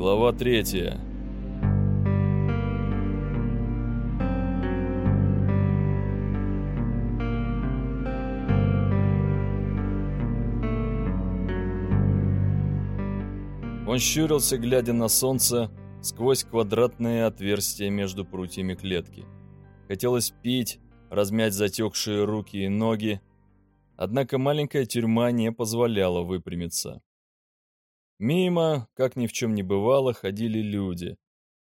Глава третья. Он щурился, глядя на солнце, сквозь квадратные отверстия между прутьями клетки. Хотелось пить, размять затекшие руки и ноги, однако маленькая тюрьма не позволяла выпрямиться. Мимо, как ни в чем не бывало, ходили люди.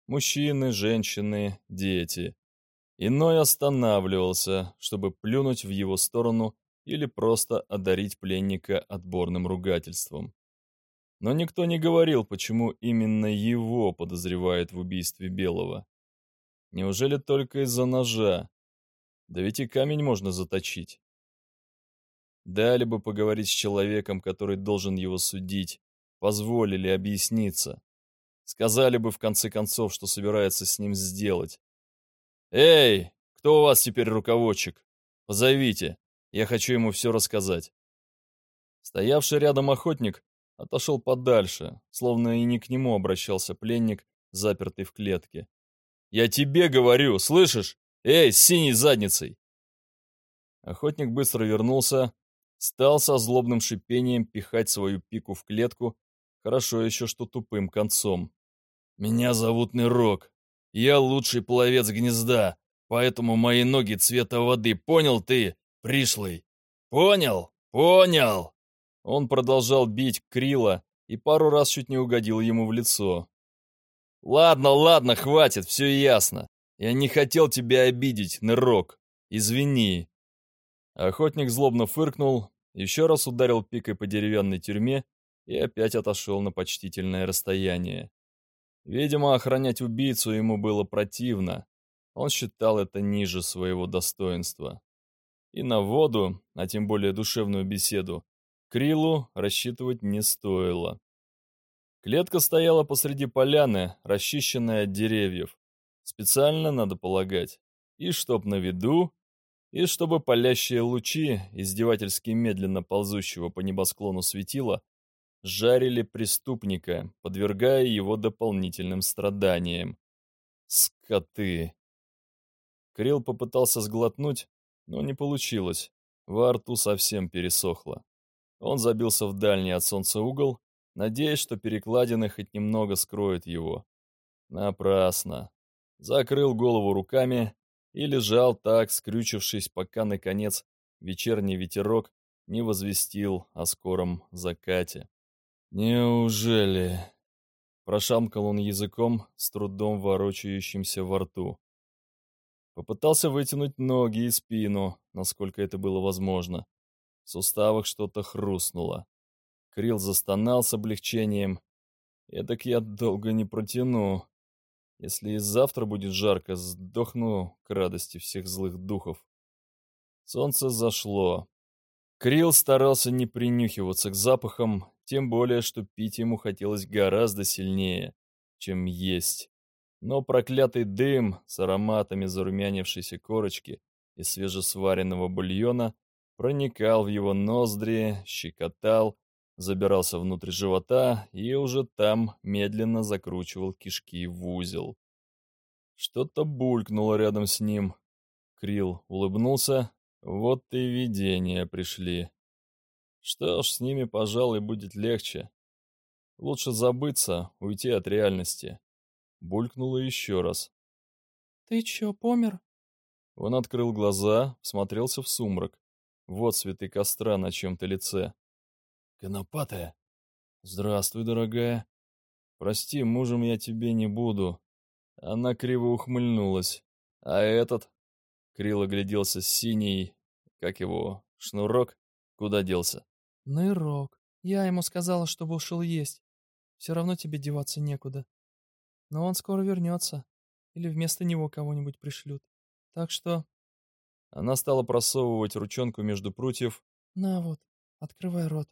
Мужчины, женщины, дети. Иной останавливался, чтобы плюнуть в его сторону или просто одарить пленника отборным ругательством. Но никто не говорил, почему именно его подозревают в убийстве Белого. Неужели только из-за ножа? Да ведь и камень можно заточить. Дали бы поговорить с человеком, который должен его судить, позволили объясниться. Сказали бы в конце концов, что собирается с ним сделать. «Эй, кто у вас теперь руководчик? Позовите, я хочу ему все рассказать». Стоявший рядом охотник отошел подальше, словно и не к нему обращался пленник, запертый в клетке. «Я тебе говорю, слышишь? Эй, с синей задницей!» Охотник быстро вернулся, стал со злобным шипением пихать свою пику в клетку Хорошо еще, что тупым концом. «Меня зовут Нырок. Я лучший пловец гнезда, поэтому мои ноги цвета воды. Понял ты, пришлый? Понял? Понял!» Он продолжал бить Крила и пару раз чуть не угодил ему в лицо. «Ладно, ладно, хватит, все ясно. Я не хотел тебя обидеть, Нырок. Извини». Охотник злобно фыркнул, еще раз ударил пикой по деревянной тюрьме и опять отошел на почтительное расстояние. Видимо, охранять убийцу ему было противно. Он считал это ниже своего достоинства. И на воду, а тем более душевную беседу, Крилу рассчитывать не стоило. Клетка стояла посреди поляны, расчищенная от деревьев. Специально, надо полагать. И чтоб на виду, и чтобы палящие лучи, издевательски медленно ползущего по небосклону светила, жарили преступника, подвергая его дополнительным страданиям. Скоты! Крил попытался сглотнуть, но не получилось. Во рту совсем пересохло. Он забился в дальний от солнца угол, надеясь, что перекладины хоть немного скроют его. Напрасно. Закрыл голову руками и лежал так, скрючившись, пока, наконец, вечерний ветерок не возвестил о скором закате. «Неужели?» Прошамкал он языком, с трудом ворочающимся во рту. Попытался вытянуть ноги и спину, насколько это было возможно. В суставах что-то хрустнуло. Крил застонал с облегчением. «Эдак я долго не протяну. Если и завтра будет жарко, сдохну к радости всех злых духов». Солнце зашло. Крил старался не принюхиваться к запахам, тем более, что пить ему хотелось гораздо сильнее, чем есть. Но проклятый дым с ароматами зарумянившейся корочки и свежесваренного бульона проникал в его ноздри, щекотал, забирался внутрь живота и уже там медленно закручивал кишки в узел. Что-то булькнуло рядом с ним. Крил улыбнулся. Вот и видения пришли. Что ж, с ними, пожалуй, будет легче. Лучше забыться, уйти от реальности. Булькнуло еще раз. «Ты чё, помер?» Он открыл глаза, смотрелся в сумрак. Вот цветы костра на чем-то лице. «Конопатая?» «Здравствуй, дорогая. Прости, мужем я тебе не буду». Она криво ухмыльнулась. «А этот?» Крил огляделся синий, как его, шнурок, куда делся. Нырок. Я ему сказала, чтобы ушел есть. Все равно тебе деваться некуда. Но он скоро вернется. Или вместо него кого-нибудь пришлют. Так что... Она стала просовывать ручонку между прутьев. На вот, открывай рот.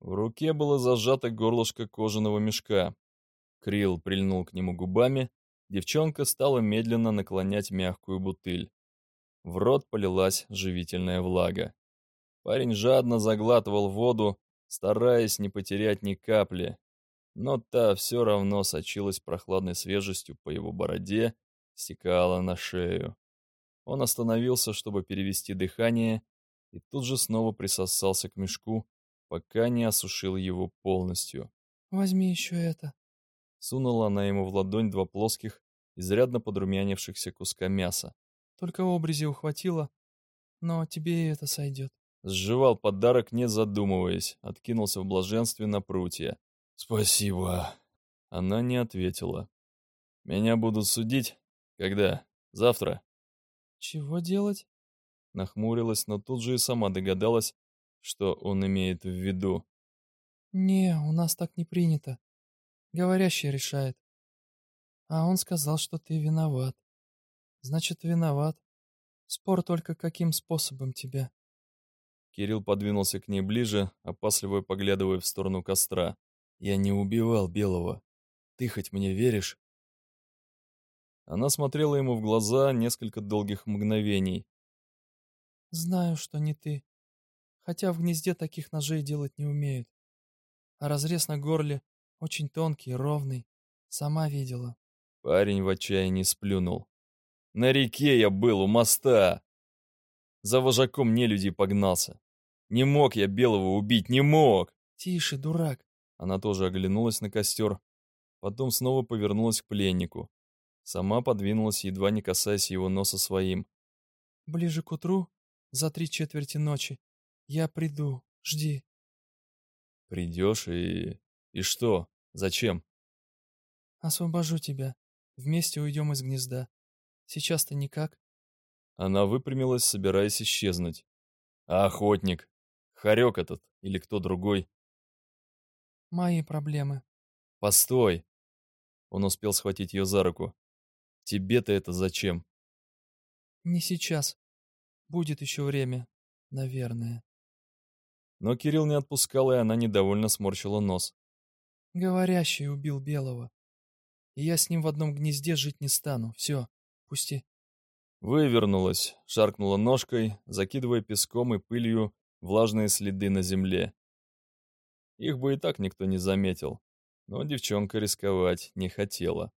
В руке было зажато горлышко кожаного мешка. Крил прильнул к нему губами. Девчонка стала медленно наклонять мягкую бутыль. В рот полилась живительная влага. Парень жадно заглатывал воду, стараясь не потерять ни капли. но та все равно сочилась прохладной свежестью по его бороде, стекала на шею. Он остановился, чтобы перевести дыхание, и тут же снова присосался к мешку, пока не осушил его полностью. «Возьми еще это». Сунула она ему в ладонь два плоских, изрядно подрумянившихся куска мяса. «Только обрези ухватила, но тебе и это сойдет». Сживал подарок, не задумываясь, откинулся в блаженстве на прутья. «Спасибо». Она не ответила. «Меня будут судить? Когда? Завтра?» «Чего делать?» Нахмурилась, но тут же и сама догадалась, что он имеет в виду. «Не, у нас так не принято. Говорящий решает. А он сказал, что ты виноват. Значит, виноват. Спор только каким способом тебя». Кирилл подвинулся к ней ближе, опасливо поглядывая в сторону костра. «Я не убивал Белого. Ты хоть мне веришь?» Она смотрела ему в глаза несколько долгих мгновений. «Знаю, что не ты. Хотя в гнезде таких ножей делать не умеют. А разрез на горле очень тонкий, ровный. Сама видела». Парень в отчаянии сплюнул. «На реке я был, у моста. За вожаком нелюдей погнался. Не мог я Белого убить, не мог!» «Тише, дурак!» Она тоже оглянулась на костер, потом снова повернулась к пленнику. Сама подвинулась, едва не касаясь его носа своим. «Ближе к утру, за три четверти ночи, я приду, жди». «Придешь и... и что? Зачем?» «Освобожу тебя. Вместе уйдем из гнезда. Сейчас-то никак». Она выпрямилась, собираясь исчезнуть. «А охотник? Хорек этот или кто другой?» «Мои проблемы». «Постой!» Он успел схватить ее за руку. Тебе-то это зачем? Не сейчас. Будет еще время, наверное. Но Кирилл не отпускал, и она недовольно сморщила нос. Говорящий убил Белого. И я с ним в одном гнезде жить не стану. Все, пусти. Вывернулась, шаркнула ножкой, закидывая песком и пылью влажные следы на земле. Их бы и так никто не заметил, но девчонка рисковать не хотела.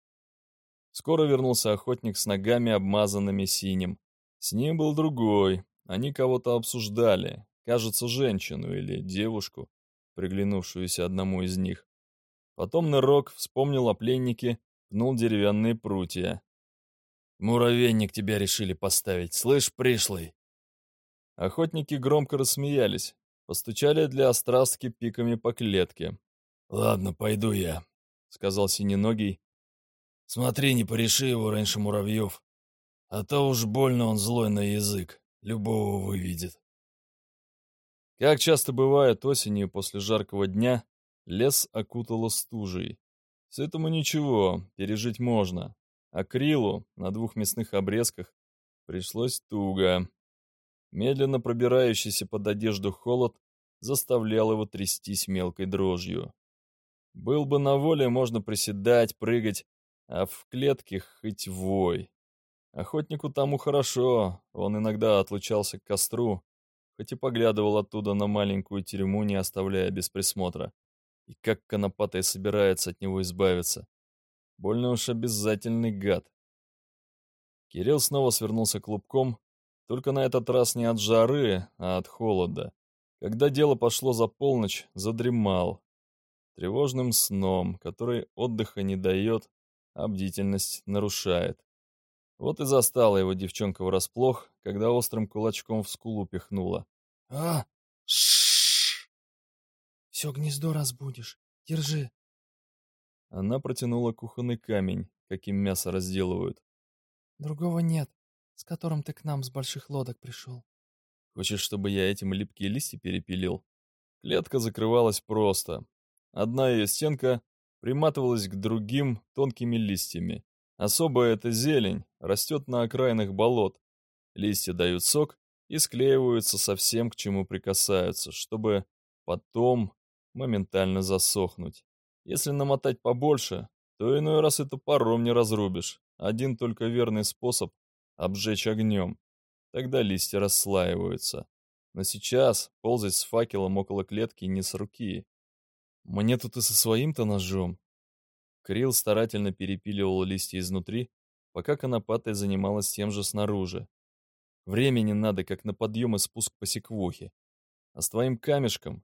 Скоро вернулся охотник с ногами, обмазанными синим. С ним был другой. Они кого-то обсуждали. Кажется, женщину или девушку, приглянувшуюся одному из них. Потом Нырок вспомнил о пленнике, пнул деревянные прутья. «Муравейник тебя решили поставить, слышь, пришлый!» Охотники громко рассмеялись, постучали для острастки пиками по клетке. «Ладно, пойду я», — сказал Синеногий, Смотри, не пореши его раньше муравьев. А то уж больно он злой на язык. Любого выведет. Как часто бывает осенью после жаркого дня, лес окутало стужей. С этому ничего, пережить можно. А Крилу на двух мясных обрезках пришлось туго. Медленно пробирающийся под одежду холод заставлял его трястись мелкой дрожью. Был бы на воле, можно приседать, прыгать, а в клетке хоть вой. Охотнику тому хорошо, он иногда отлучался к костру, хоть и поглядывал оттуда на маленькую тюрьму, не оставляя без присмотра. И как конопатая собирается от него избавиться. Больно уж обязательный гад. Кирилл снова свернулся клубком, только на этот раз не от жары, а от холода. Когда дело пошло за полночь, задремал. Тревожным сном, который отдыха не дает, а бдительность нарушает. Вот и застала его девчонка врасплох, когда острым кулачком в скулу пихнула. «А! Шшш! Все гнездо разбудишь. Держи!» Она протянула кухонный камень, каким мясо разделывают. «Другого нет, с которым ты к нам с больших лодок пришел». «Хочешь, чтобы я этим липкие листья перепилил?» Клетка закрывалась просто. Одна ее стенка приматывалась к другим тонкими листьями. Особая эта зелень растет на окраинах болот. Листья дают сок и склеиваются со всем, к чему прикасаются, чтобы потом моментально засохнуть. Если намотать побольше, то иной раз это паром не разрубишь. Один только верный способ — обжечь огнем. Тогда листья расслаиваются. Но сейчас ползать с факелом около клетки не с руки. Мне тут и со своим-то ножом. Крил старательно перепиливал листья изнутри, пока конопатая занималась тем же снаружи. Времени надо, как на подъем и спуск по секвохе. А с твоим камешком...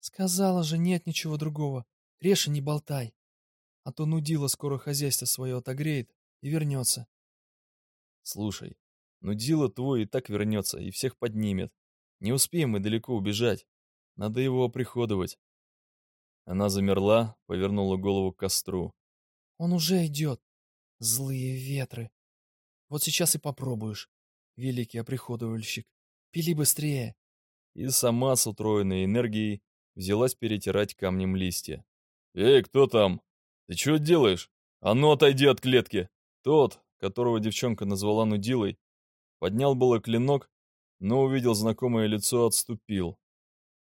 Сказала же, нет ничего другого. Реша не болтай. А то нудила скоро хозяйство свое отогреет и вернется. Слушай, нудила твой и так вернется, и всех поднимет. Не успеем мы далеко убежать. Надо его оприходовать. Она замерла, повернула голову к костру. Он уже идет. Злые ветры. Вот сейчас и попробуешь, великий оприходовальщик. Пили быстрее. И сама с утроенной энергией взялась перетирать камнем листья. «Эй, кто там? Ты чего делаешь? А ну отойди от клетки!» Тот, которого девчонка назвала нудилой, поднял было клинок, но увидел знакомое лицо, отступил.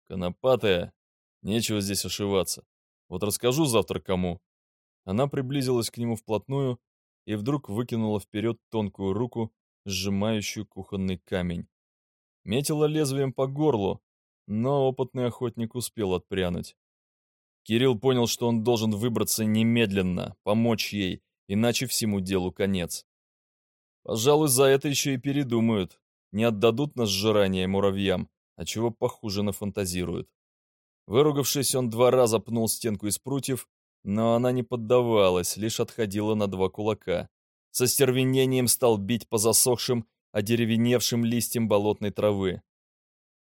«Конопатая, нечего здесь ошиваться. Вот расскажу завтра кому». Она приблизилась к нему вплотную и вдруг выкинула вперед тонкую руку, сжимающую кухонный камень. Метила лезвием по горлу, но опытный охотник успел отпрянуть. Кирилл понял, что он должен выбраться немедленно, помочь ей, иначе всему делу конец. Пожалуй, за это еще и передумают, не отдадут на сжирание муравьям, а чего похуже нафантазируют. Выругавшись, он два раза пнул стенку из прутьев, но она не поддавалась, лишь отходила на два кулака. Со стервенением стал бить по засохшим, одеревеневшим листьям болотной травы.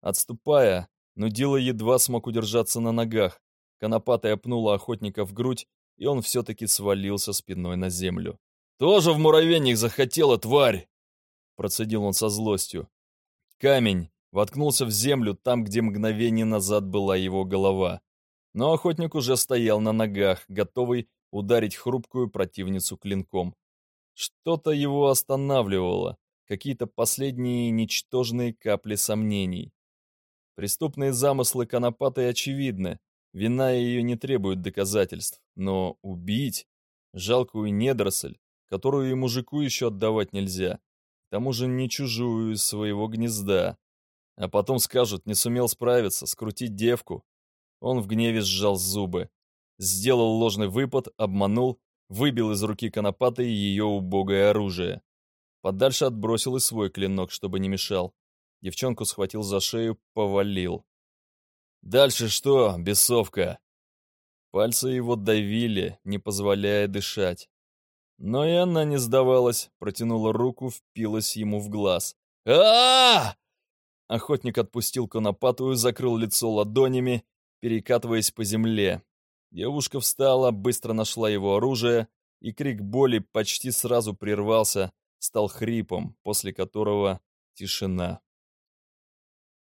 Отступая, Нудила едва смог удержаться на ногах. Конопатая пнула охотника в грудь, и он все-таки свалился спиной на землю. «Тоже в муравейник захотела, тварь!» Процедил он со злостью. Камень воткнулся в землю там, где мгновение назад была его голова. Но охотник уже стоял на ногах, готовый ударить хрупкую противницу клинком. Что-то его останавливало, какие-то последние ничтожные капли сомнений. Преступные замыслы Конопатой очевидны, вина ее не требует доказательств, но убить жалкую недоросль, которую и мужику еще отдавать нельзя, к тому же не чужую своего гнезда, а потом скажут, не сумел справиться, скрутить девку. Он в гневе сжал зубы, сделал ложный выпад, обманул, выбил из руки Конопатой ее убогое оружие. Подальше отбросил и свой клинок, чтобы не мешал. Девчонку схватил за шею, повалил. «Дальше что, бесовка?» Пальцы его давили, не позволяя дышать. Но и она не сдавалась, протянула руку, впилась ему в глаз. а, Охотник отпустил конопатую, закрыл лицо ладонями, перекатываясь по земле. Девушка встала, быстро нашла его оружие, и крик боли почти сразу прервался, стал хрипом, после которого тишина.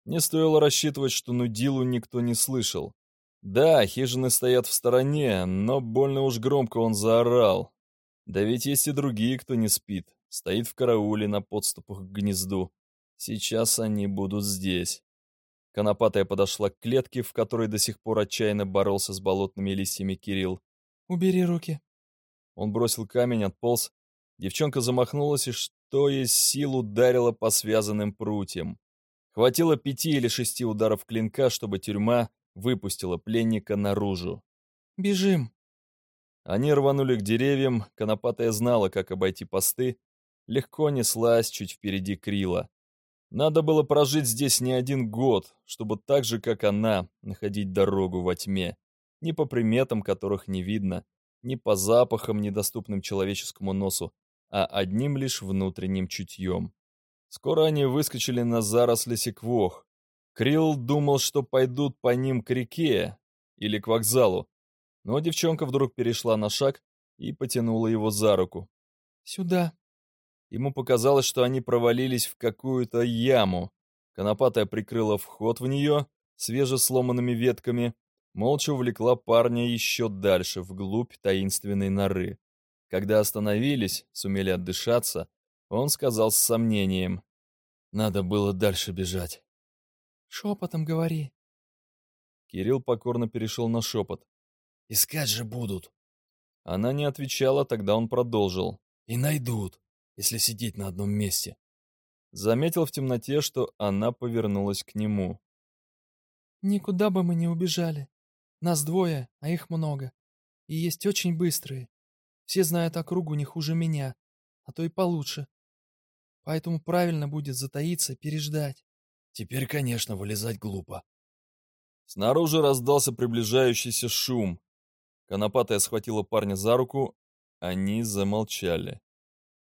Не стоило рассчитывать, что Нудилу никто не слышал. Да, хижины стоят в стороне, но больно уж громко он заорал. Да ведь есть и другие, кто не спит, стоит в карауле на подступах к гнезду. Сейчас они будут здесь. Конопатая подошла к клетке, в которой до сих пор отчаянно боролся с болотными листьями Кирилл. «Убери руки». Он бросил камень, отполз. Девчонка замахнулась и что есть сил ударила по связанным прутьям. Хватило пяти или шести ударов клинка, чтобы тюрьма выпустила пленника наружу. «Бежим!» Они рванули к деревьям, Конопатая знала, как обойти посты, легко неслась чуть впереди Крила. Надо было прожить здесь не один год, чтобы так же, как она, находить дорогу во тьме, ни по приметам, которых не видно, ни по запахам, недоступным человеческому носу, а одним лишь внутренним чутьем. Скоро они выскочили на заросли секвох. Крилл думал, что пойдут по ним к реке или к вокзалу, но девчонка вдруг перешла на шаг и потянула его за руку. «Сюда». Ему показалось, что они провалились в какую-то яму. Конопатая прикрыла вход в нее свежесломанными ветками, молча увлекла парня еще дальше, вглубь таинственной норы. Когда остановились, сумели отдышаться, он сказал с сомнением. Надо было дальше бежать. Шепотом говори. Кирилл покорно перешел на шепот. Искать же будут. Она не отвечала, тогда он продолжил. И найдут, если сидеть на одном месте. Заметил в темноте, что она повернулась к нему. Никуда бы мы не убежали. Нас двое, а их много. И есть очень быстрые. Все знают округу не хуже меня, а то и получше. Поэтому правильно будет затаиться, переждать. Теперь, конечно, вылезать глупо. Снаружи раздался приближающийся шум. Конопатая схватила парня за руку, они замолчали.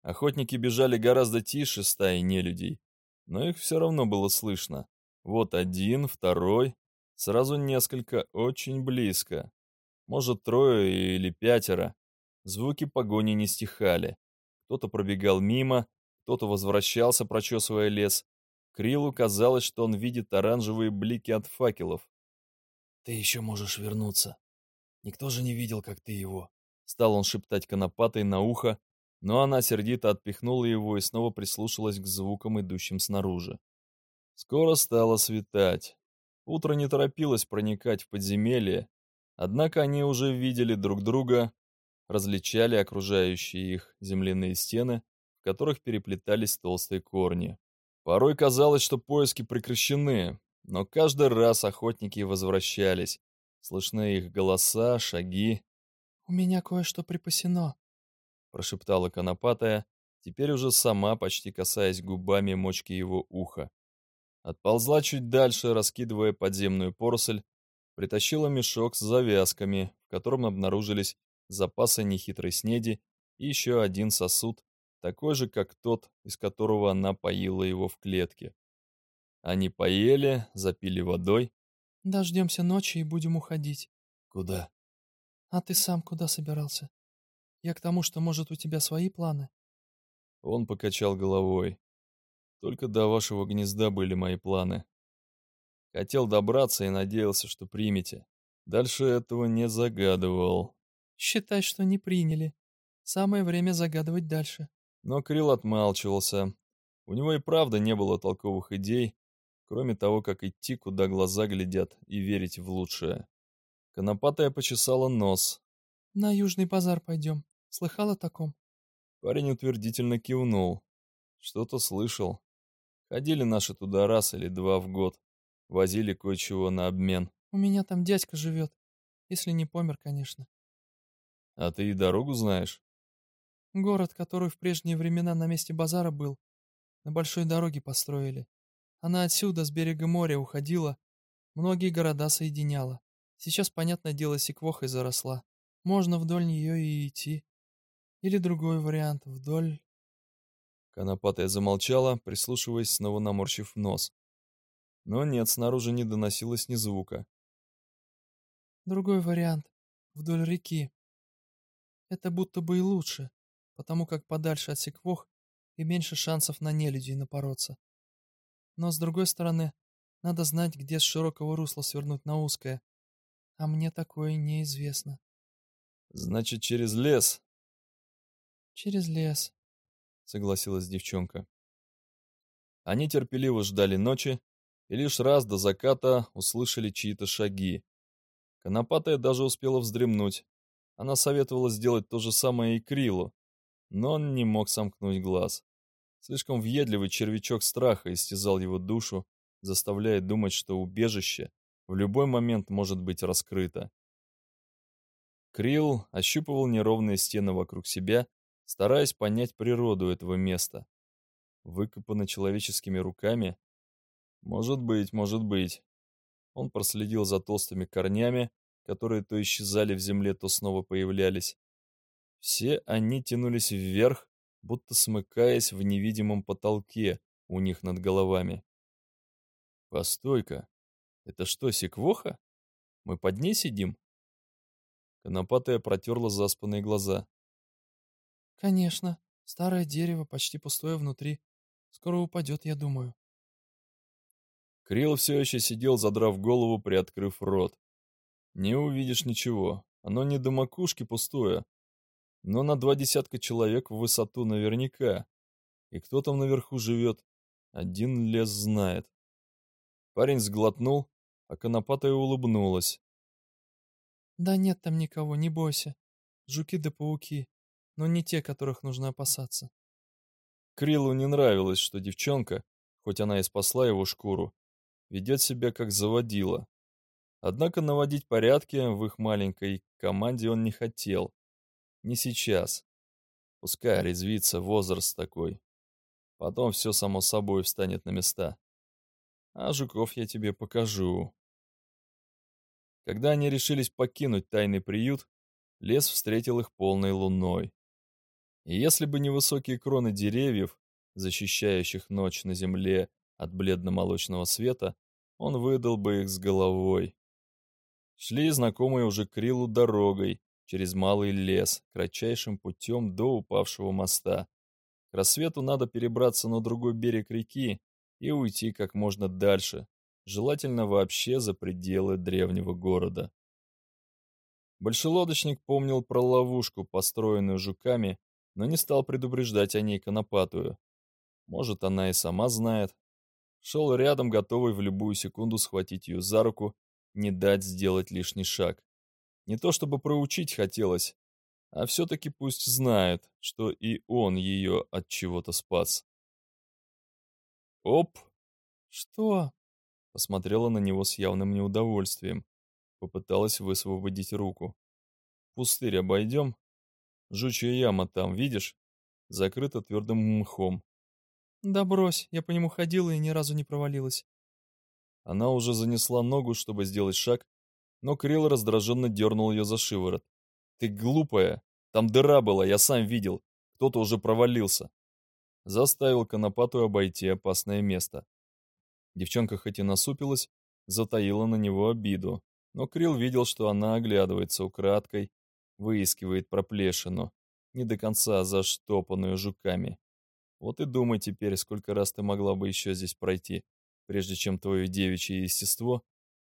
Охотники бежали гораздо тише стаи нелюдей, но их все равно было слышно. Вот один, второй, сразу несколько, очень близко. Может, трое или пятеро. Звуки погони не стихали. Кто-то пробегал мимо, кто-то возвращался, прочесывая лес. Крилу казалось, что он видит оранжевые блики от факелов. «Ты еще можешь вернуться. Никто же не видел, как ты его». Стал он шептать конопатой на ухо, но она сердито отпихнула его и снова прислушалась к звукам, идущим снаружи. Скоро стало светать. Утро не торопилось проникать в подземелье, однако они уже видели друг друга, различали окружающие их земляные стены, которых переплетались толстые корни. Порой казалось, что поиски прекращены, но каждый раз охотники возвращались. Слышны их голоса, шаги. «У меня кое-что припасено», прошептала конопатая, теперь уже сама, почти касаясь губами мочки его уха. Отползла чуть дальше, раскидывая подземную поросль, притащила мешок с завязками, в котором обнаружились запасы нехитрой снеди и еще один сосуд, такой же, как тот, из которого она поила его в клетке. Они поели, запили водой. «Дождемся ночи и будем уходить». «Куда?» «А ты сам куда собирался?» Я к тому, что, может, у тебя свои планы?» Он покачал головой. «Только до вашего гнезда были мои планы. Хотел добраться и надеялся, что примете. Дальше этого не загадывал». «Считай, что не приняли. Самое время загадывать дальше». Но Крил отмалчивался. У него и правда не было толковых идей, кроме того, как идти, куда глаза глядят, и верить в лучшее. Конопатая почесала нос. «На Южный базар пойдем. Слыхал о таком?» Парень утвердительно кивнул. Что-то слышал. Ходили наши туда раз или два в год. Возили кое-чего на обмен. «У меня там дядька живет. Если не помер, конечно». «А ты и дорогу знаешь?» «Город, который в прежние времена на месте базара был, на большой дороге построили. Она отсюда, с берега моря, уходила, многие города соединяла. Сейчас, понятное дело, секвохой заросла. Можно вдоль нее и идти. Или другой вариант, вдоль... Конопатая замолчала, прислушиваясь, снова наморщив нос. Но нет, снаружи не доносилось ни звука. Другой вариант, вдоль реки. Это будто бы и лучше, потому как подальше от секвох и меньше шансов на нелюдей напороться. Но, с другой стороны, надо знать, где с широкого русла свернуть на узкое. А мне такое неизвестно. Значит, через лес, «Через лес», — согласилась девчонка. Они терпеливо ждали ночи и лишь раз до заката услышали чьи-то шаги. Конопатая даже успела вздремнуть. Она советовала сделать то же самое и Крилу, но он не мог сомкнуть глаз. Слишком въедливый червячок страха истязал его душу, заставляя думать, что убежище в любой момент может быть раскрыто. Крил ощупывал неровные стены вокруг себя стараясь понять природу этого места. Выкопано человеческими руками? Может быть, может быть. Он проследил за толстыми корнями, которые то исчезали в земле, то снова появлялись. Все они тянулись вверх, будто смыкаясь в невидимом потолке у них над головами. Постой-ка, это что, секвоха? Мы под ней сидим? Конопатая протерла заспанные глаза. «Конечно. Старое дерево, почти пустое внутри. Скоро упадет, я думаю». Крил все еще сидел, задрав голову, приоткрыв рот. Не увидишь ничего. Оно не до макушки пустое. Но на два десятка человек в высоту наверняка. И кто там наверху живет, один лес знает. Парень сглотнул, а конопатая улыбнулась. «Да нет там никого, не бойся. Жуки да пауки но не те, которых нужно опасаться. Крилу не нравилось, что девчонка, хоть она и спасла его шкуру, ведет себя как заводила. Однако наводить порядки в их маленькой команде он не хотел. Не сейчас. Пускай резвится, возраст такой. Потом все само собой встанет на места. А жуков я тебе покажу. Когда они решились покинуть тайный приют, лес встретил их полной луной. И если бы не высокие кроны деревьев, защищающих ночь на земле от бледно-молочного света, он выдал бы их с головой. Шли знакомые уже Крилу дорогой через малый лес, кратчайшим путем до упавшего моста. К рассвету надо перебраться на другой берег реки и уйти как можно дальше, желательно вообще за пределы древнего города. Большелодочник помнил про ловушку, построенную жуками, но не стал предупреждать о ней Конопатую. Может, она и сама знает. Шел рядом, готовый в любую секунду схватить ее за руку, не дать сделать лишний шаг. Не то чтобы проучить хотелось, а все-таки пусть знает, что и он ее от чего-то спас. «Оп!» «Что?» Посмотрела на него с явным неудовольствием. Попыталась высвободить руку. «Пустырь обойдем? Жучья яма там, видишь? Закрыта твердым мхом». «Да брось, я по нему ходила и ни разу не провалилась». Она уже занесла ногу, чтобы сделать шаг, но Крилл раздраженно дернул ее за шиворот. «Ты глупая! Там дыра была, я сам видел. Кто-то уже провалился». Заставил Конопатую обойти опасное место. Девчонка хоть и насупилась, затаила на него обиду, но Крил видел, что она оглядывается украдкой, выискивает проплешину, не до конца заштопанную жуками. Вот и думай теперь, сколько раз ты могла бы еще здесь пройти, прежде чем твое девичье естество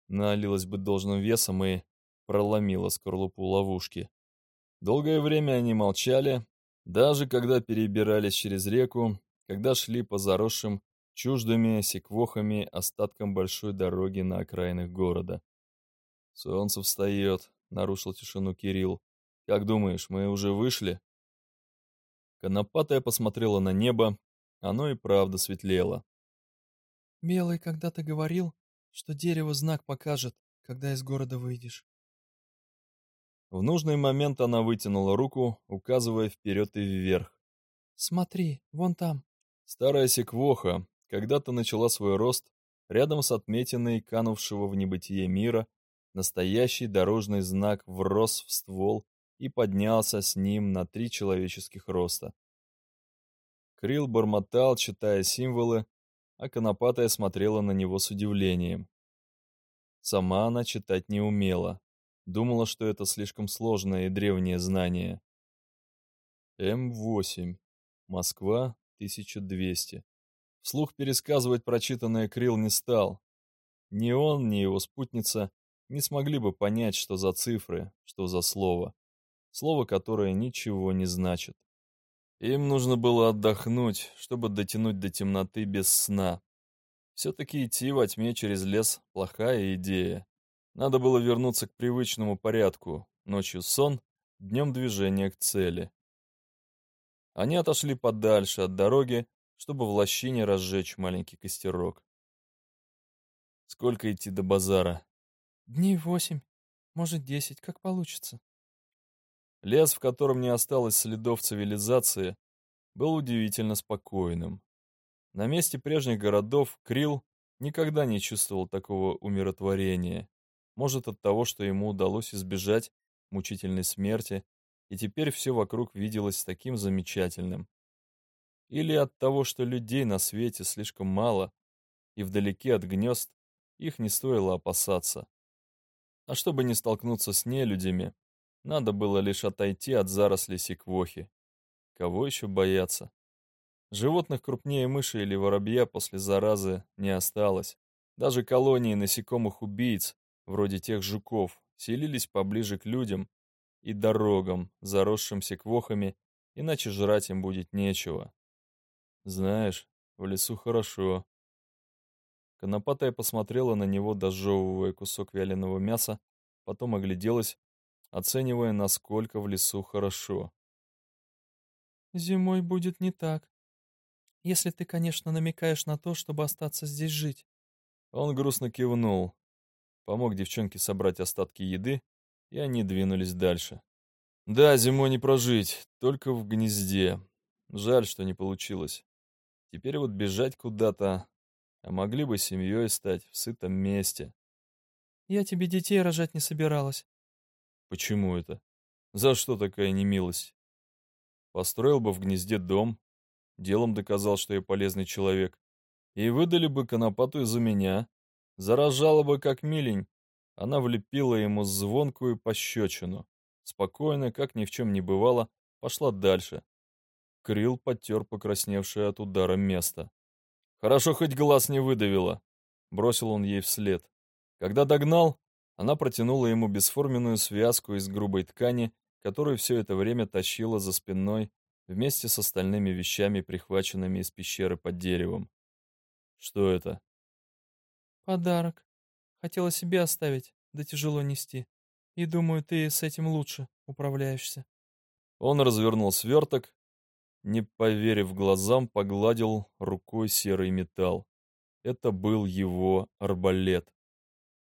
налилось бы должным весом и проломило скорлупу ловушки. Долгое время они молчали, даже когда перебирались через реку, когда шли по заросшим чуждыми секвохами остаткам большой дороги на окраинах города. «Солнце встает», — нарушил тишину Кирилл. «Как думаешь, мы уже вышли?» Конопатая посмотрела на небо, оно и правда светлело. «Белый когда-то говорил, что дерево знак покажет, когда из города выйдешь». В нужный момент она вытянула руку, указывая вперед и вверх. «Смотри, вон там». Старая секвоха, когда-то начала свой рост рядом с отметиной канувшего в небытие мира, настоящий дорожный знак врос в ствол и поднялся с ним на три человеческих роста. Крил бормотал, читая символы, а Конопатая смотрела на него с удивлением. Сама она читать не умела, думала, что это слишком сложное и древнее знание. М8. Москва, 1200. Вслух пересказывать прочитанное Крил не стал. Ни он, ни его спутница не смогли бы понять, что за цифры, что за слово. Слово, которое ничего не значит. Им нужно было отдохнуть, чтобы дотянуть до темноты без сна. Все-таки идти во тьме через лес – плохая идея. Надо было вернуться к привычному порядку. Ночью сон, днем движение к цели. Они отошли подальше от дороги чтобы в лощине разжечь маленький костерок. Сколько идти до базара? Дней восемь, может десять, как получится. Лес, в котором не осталось следов цивилизации, был удивительно спокойным. На месте прежних городов Крил никогда не чувствовал такого умиротворения. Может, от того, что ему удалось избежать мучительной смерти, и теперь все вокруг виделось таким замечательным. Или от того, что людей на свете слишком мало, и вдалеке от гнезд их не стоило опасаться. А чтобы не столкнуться с нелюдями, надо было лишь отойти от зарослей секвохи. Кого еще бояться? Животных крупнее мыши или воробья после заразы не осталось. Даже колонии насекомых-убийц, вроде тех жуков, селились поближе к людям и дорогам, заросшим секвохами, иначе жрать им будет нечего. Знаешь, в лесу хорошо. Конопатая посмотрела на него, дожевывая кусок вяленого мяса, потом огляделась, оценивая, насколько в лесу хорошо. «Зимой будет не так. Если ты, конечно, намекаешь на то, чтобы остаться здесь жить». Он грустно кивнул. помог девчонке собрать остатки еды, и они двинулись дальше. Да, зимой не прожить, только в гнезде. Жаль, что не получилось. Теперь вот бежать куда-то, а могли бы семьей стать в сытом месте. Я тебе детей рожать не собиралась. Почему это? За что такая немилость? Построил бы в гнезде дом, делом доказал, что я полезный человек, и выдали бы конопатую за меня. Заражала бы как милень. Она влепила ему звонкую пощечину. Спокойно, как ни в чем не бывало, пошла дальше. Крил потер покрасневшее от удара место. «Хорошо, хоть глаз не выдавила», — бросил он ей вслед. Когда догнал, она протянула ему бесформенную связку из грубой ткани, которую все это время тащила за спиной вместе с остальными вещами, прихваченными из пещеры под деревом. Что это? Подарок. Хотела себе оставить, да тяжело нести. И думаю, ты с этим лучше управляешься. Он развернул сверток, не поверив глазам, погладил рукой серый металл. Это был его арбалет.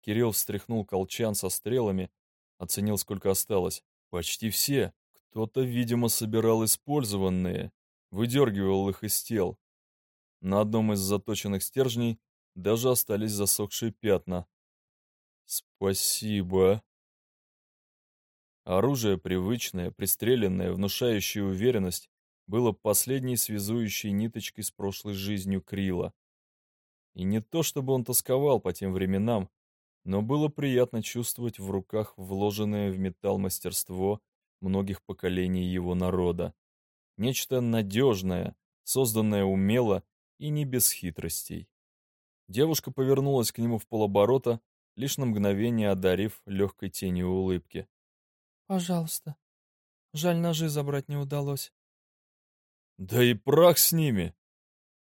Кирилл встряхнул колчан со стрелами, оценил, сколько осталось. Почти все. Кто-то, видимо, собирал использованные, выдергивал их из тел. На одном из заточенных стержней даже остались засохшие пятна. Спасибо. Оружие привычное, пристреленное, внушающее уверенность, было последней связующей ниточкой с прошлой жизнью Крила. И не то, чтобы он тосковал по тем временам, но было приятно чувствовать в руках вложенное в металл мастерство многих поколений его народа. Нечто надежное, созданное умело и не без хитростей. Девушка повернулась к нему в полоборота, лишь на мгновение одарив легкой тенью улыбки. «Пожалуйста. Жаль, ножи забрать не удалось». «Да и прах с ними!»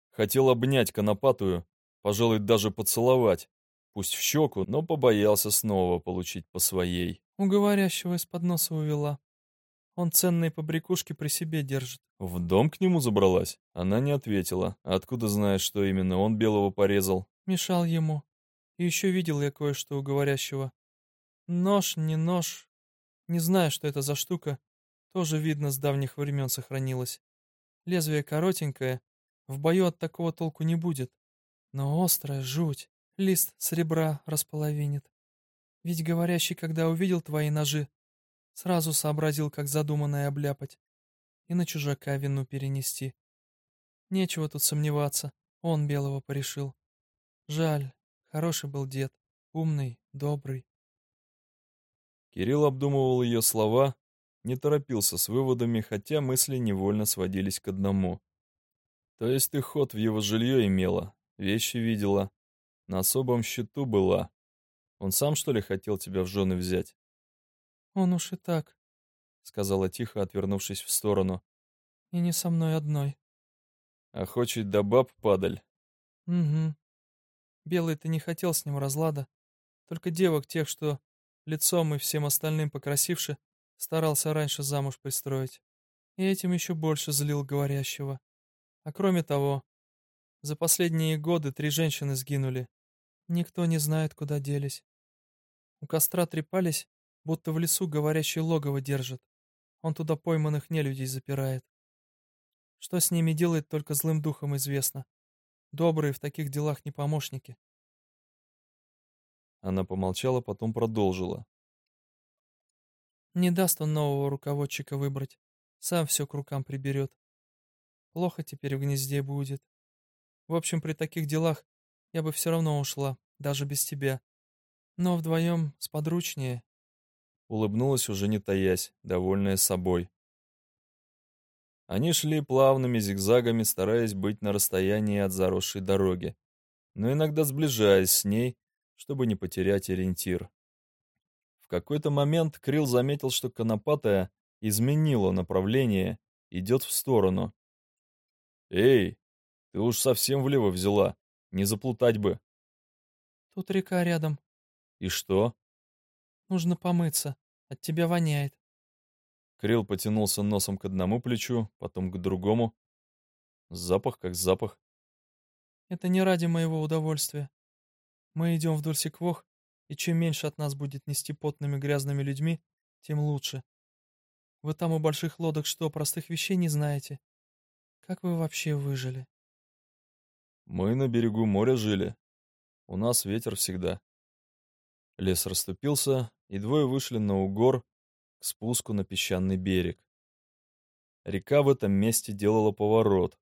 Хотел обнять конопатую, пожалуй, даже поцеловать, пусть в щеку, но побоялся снова получить по своей. У говорящего из-под носа увела. Он ценные побрякушки при себе держит. В дом к нему забралась? Она не ответила. Откуда знаешь, что именно он белого порезал? Мешал ему. И еще видел я кое-что у говорящего. Нож, не нож. Не знаю, что это за штука. Тоже, видно, с давних времен сохранилось. Лезвие коротенькое. В бою от такого толку не будет. Но острая жуть. Лист с ребра располовинит. Ведь говорящий, когда увидел твои ножи, Сразу сообразил, как задуманное обляпать. И на чужака вину перенести. Нечего тут сомневаться, он белого порешил. Жаль, хороший был дед, умный, добрый. Кирилл обдумывал ее слова, не торопился с выводами, хотя мысли невольно сводились к одному. То есть ты ход в его жилье имела, вещи видела, на особом счету была. Он сам, что ли, хотел тебя в жены взять? «Он уж и так», — сказала тихо, отвернувшись в сторону. «И не со мной одной». «Охочет до баб падаль». «Угу. Белый ты не хотел с ним разлада. Только девок тех, что лицом и всем остальным покрасивше, старался раньше замуж пристроить. И этим еще больше злил говорящего. А кроме того, за последние годы три женщины сгинули. Никто не знает, куда делись. У костра трепались, будто в лесу говорящий логово держит. Он туда пойманных нелюдей запирает. Что с ними делает, только злым духом известно. Добрые в таких делах не помощники. Она помолчала, потом продолжила. Не даст он нового руководчика выбрать. Сам все к рукам приберет. Плохо теперь в гнезде будет. В общем, при таких делах я бы все равно ушла, даже без тебя. Но вдвоем сподручнее улыбнулась уже не таясь, довольная собой. Они шли плавными зигзагами, стараясь быть на расстоянии от заросшей дороги, но иногда сближаясь с ней, чтобы не потерять ориентир. В какой-то момент Крил заметил, что Конопатая изменила направление, идет в сторону. «Эй, ты уж совсем влево взяла, не заплутать бы». «Тут река рядом». «И что?» Нужно помыться. От тебя воняет. Крил потянулся носом к одному плечу, потом к другому. Запах как запах. Это не ради моего удовольствия. Мы идем вдоль секвох, И чем меньше от нас будет нести потными грязными людьми, тем лучше. Вы там у больших лодок что, простых вещей не знаете? Как вы вообще выжили? Мы на берегу моря жили. У нас ветер всегда. Лес расступился, и двое вышли на угор к спуску на песчаный берег. Река в этом месте делала поворот.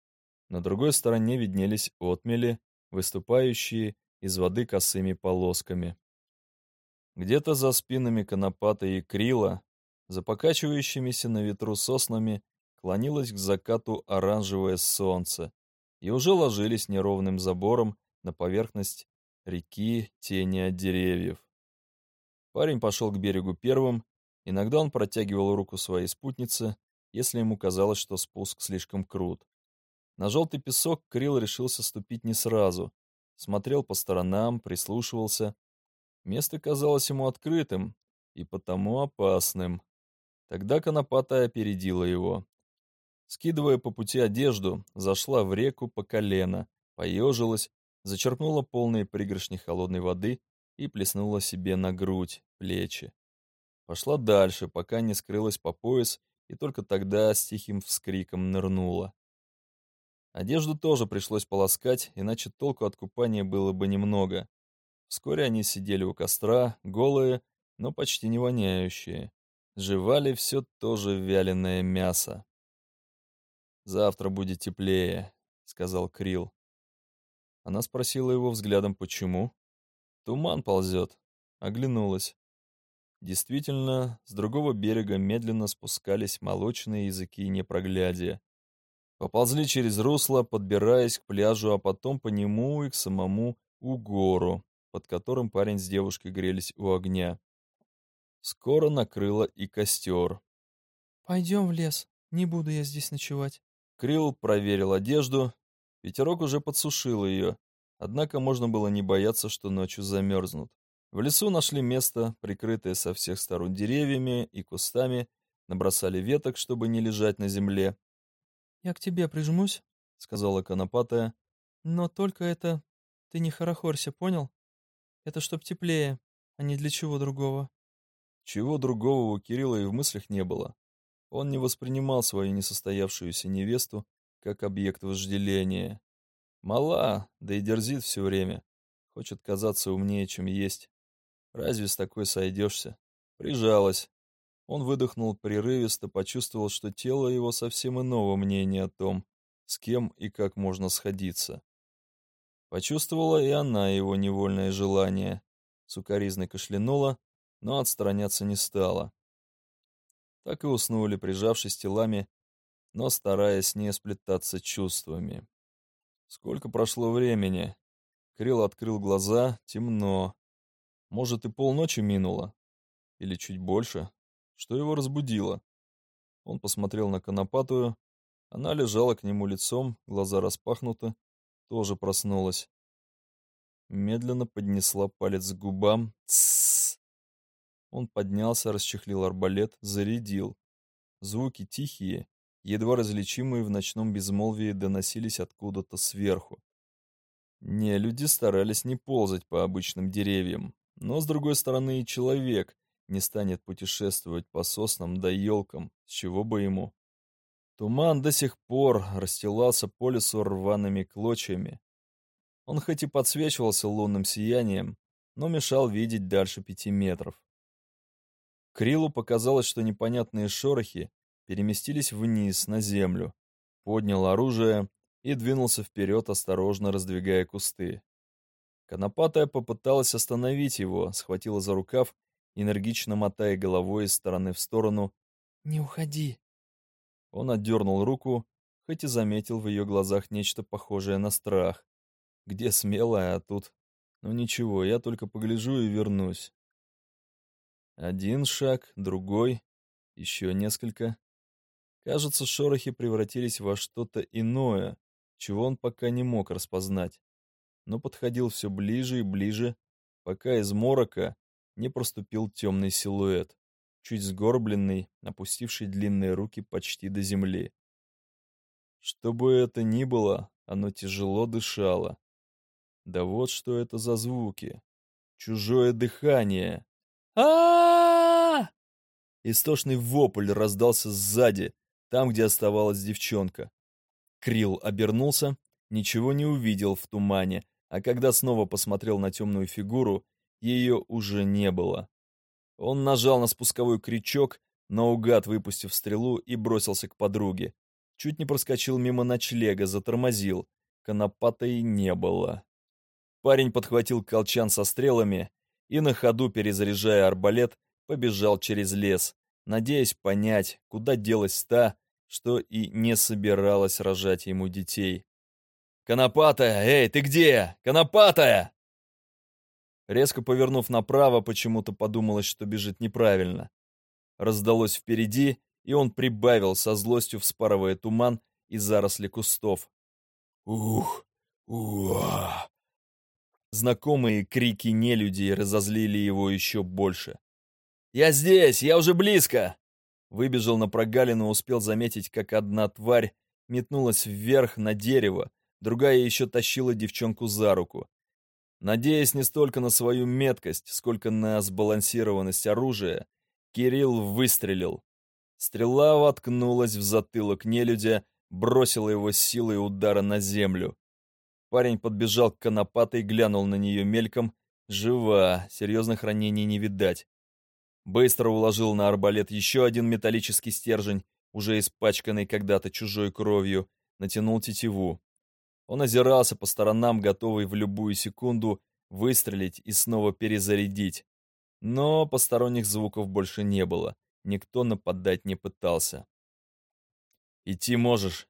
На другой стороне виднелись отмели, выступающие из воды косыми полосками. Где-то за спинами Конопата и Крила, за покачивающимися на ветру соснами, клонилось к закату оранжевое солнце, и уже ложились неровным забором на поверхность реки тени от деревьев. Парень пошел к берегу первым, иногда он протягивал руку своей спутнице, если ему казалось, что спуск слишком крут. На желтый песок Крил решился ступить не сразу, смотрел по сторонам, прислушивался. Место казалось ему открытым и потому опасным. Тогда Конопатая опередила его. Скидывая по пути одежду, зашла в реку по колено, поежилась, зачерпнула полные пригоршни холодной воды и плеснула себе на грудь, плечи. Пошла дальше, пока не скрылась по пояс, и только тогда с тихим вскриком нырнула. Одежду тоже пришлось полоскать, иначе толку от купания было бы немного. Вскоре они сидели у костра, голые, но почти не воняющие. Жевали все тоже вяленое мясо. «Завтра будет теплее», — сказал Крил. Она спросила его взглядом, почему. «Туман ползет», — оглянулась. Действительно, с другого берега медленно спускались молочные языки непроглядия. Поползли через русло, подбираясь к пляжу, а потом по нему и к самому Угору, под которым парень с девушкой грелись у огня. Скоро накрыло и костер. «Пойдем в лес, не буду я здесь ночевать». Крилл проверил одежду. Ветерок уже подсушил ее, однако можно было не бояться, что ночью замерзнут. В лесу нашли место, прикрытое со всех сторон деревьями и кустами, набросали веток, чтобы не лежать на земле. «Я к тебе прижмусь», — сказала Конопатая. «Но только это... Ты не хорохорься, понял? Это чтоб теплее, а не для чего другого». Чего другого у Кирилла и в мыслях не было. Он не воспринимал свою несостоявшуюся невесту как объект вожделения. Мала, да и дерзит все время. Хочет казаться умнее, чем есть. Разве с такой сойдешься? Прижалась. Он выдохнул прерывисто, почувствовал, что тело его совсем иного мнения о том, с кем и как можно сходиться. Почувствовала и она его невольное желание. Сукаризной кашлянула, но отстраняться не стала. Так и уснули, прижавшись телами, но стараясь не сплетаться чувствами. Сколько прошло времени? Крил открыл глаза, темно. Может, и полночи минуло? Или чуть больше? Что его разбудило? Он посмотрел на конопатую. Она лежала к нему лицом, глаза распахнуты, тоже проснулась. Медленно поднесла палец к губам. Тссс. Он поднялся, расчехлил арбалет, зарядил. Звуки тихие, едва различимые в ночном безмолвии, доносились откуда-то сверху. Не, люди старались не ползать по обычным деревьям, но, с другой стороны, и человек не станет путешествовать по соснам да елкам, с чего бы ему. Туман до сих пор расстилался по лесу рваными клочьями. Он хоть и подсвечивался лунным сиянием, но мешал видеть дальше пяти метров. Крилу показалось, что непонятные шорохи переместились вниз, на землю. Поднял оружие и двинулся вперед, осторожно раздвигая кусты. Конопатая попыталась остановить его, схватила за рукав, энергично мотая головой из стороны в сторону. «Не уходи!» Он отдернул руку, хоть и заметил в ее глазах нечто похожее на страх. Где смелая, а тут... Ну ничего, я только погляжу и вернусь. Один шаг, другой, еще несколько. Кажется, шорохи превратились во что-то иное, чего он пока не мог распознать но подходил все ближе и ближе, пока из морока не проступил темный силуэт, чуть сгорбленный, опустивший длинные руки почти до земли. Что бы это ни было, оно тяжело дышало. Да вот что это за звуки. чужое дыхание. А Истошный вопль раздался сзади, там, где оставалась девчонка. Крил обернулся, ничего не увидел в тумане, а когда снова посмотрел на темную фигуру, ее уже не было. Он нажал на спусковой крючок, наугад выпустив стрелу и бросился к подруге. Чуть не проскочил мимо ночлега, затормозил. Конопатой не было. Парень подхватил колчан со стрелами и на ходу, перезаряжая арбалет, побежал через лес, надеясь понять, куда делась та, что и не собиралась рожать ему детей. «Конопатая! Эй, ты где? Конопатая!» Резко повернув направо, почему-то подумалось, что бежит неправильно. Раздалось впереди, и он прибавил со злостью, вспарывая туман и заросли кустов. «Ух! Уа!» Знакомые крики нелюдей разозлили его еще больше. «Я здесь! Я уже близко!» Выбежал на прогалину, успел заметить, как одна тварь метнулась вверх на дерево, другая еще тащила девчонку за руку. Надеясь не столько на свою меткость, сколько на сбалансированность оружия, Кирилл выстрелил. Стрела воткнулась в затылок нелюдя, бросила его силой удара на землю. Парень подбежал к конопатой, глянул на нее мельком. Жива, серьезных ранений не видать. Быстро уложил на арбалет еще один металлический стержень, уже испачканный когда-то чужой кровью, натянул тетиву. Он озирался по сторонам, готовый в любую секунду выстрелить и снова перезарядить. Но посторонних звуков больше не было. Никто нападать не пытался. «Идти можешь?»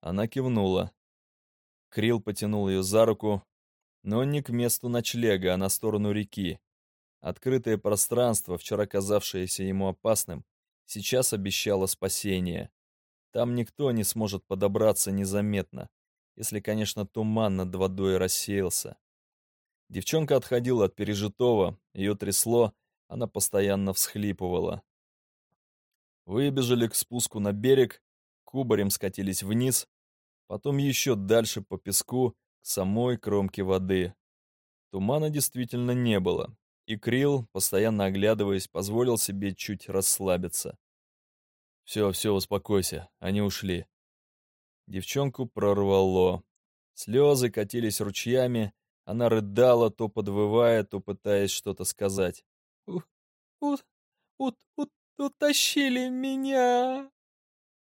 Она кивнула. Крил потянул ее за руку, но не к месту ночлега, а на сторону реки. Открытое пространство, вчера казавшееся ему опасным, сейчас обещало спасение. Там никто не сможет подобраться незаметно если, конечно, туман над водой рассеялся. Девчонка отходила от пережитого, ее трясло, она постоянно всхлипывала. Выбежали к спуску на берег, кубарем скатились вниз, потом еще дальше по песку к самой кромке воды. Тумана действительно не было, и Крил, постоянно оглядываясь, позволил себе чуть расслабиться. «Все, все, успокойся, они ушли», Девчонку прорвало. Слезы катились ручьями, она рыдала, то подвывая, то пытаясь что-то сказать. У, у, у, у, «Утащили меня!»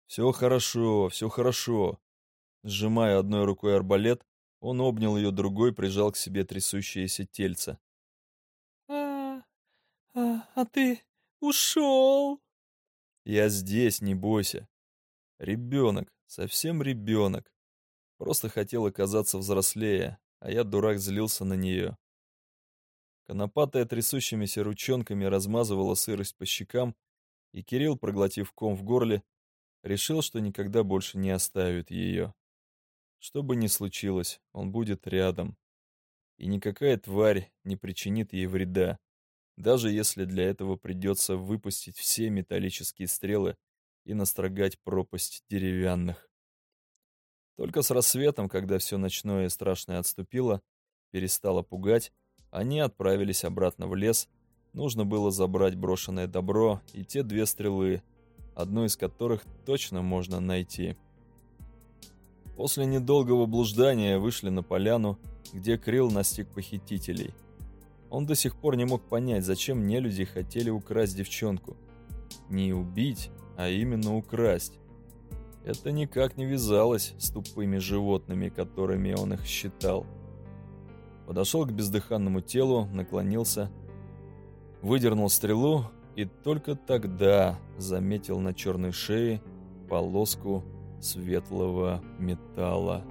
«Все хорошо, все хорошо!» Сжимая одной рукой арбалет, он обнял ее другой, прижал к себе трясущееся тельце. «А, а, а ты ушел!» «Я здесь, не бойся!» Ребенок, совсем ребенок. Просто хотел оказаться взрослее, а я, дурак, злился на нее. Конопатая трясущимися ручонками размазывала сырость по щекам, и Кирилл, проглотив ком в горле, решил, что никогда больше не оставит ее. Что бы ни случилось, он будет рядом. И никакая тварь не причинит ей вреда, даже если для этого придется выпустить все металлические стрелы и настрогать пропасть деревянных. Только с рассветом, когда все ночное и страшное отступило, перестало пугать, они отправились обратно в лес. Нужно было забрать брошенное добро и те две стрелы, одну из которых точно можно найти. После недолгого блуждания вышли на поляну, где Крил настиг похитителей. Он до сих пор не мог понять, зачем нелюди хотели украсть девчонку. Не убить, а именно украсть. Это никак не вязалось с тупыми животными, которыми он их считал. Подошел к бездыханному телу, наклонился, выдернул стрелу и только тогда заметил на черной шее полоску светлого металла.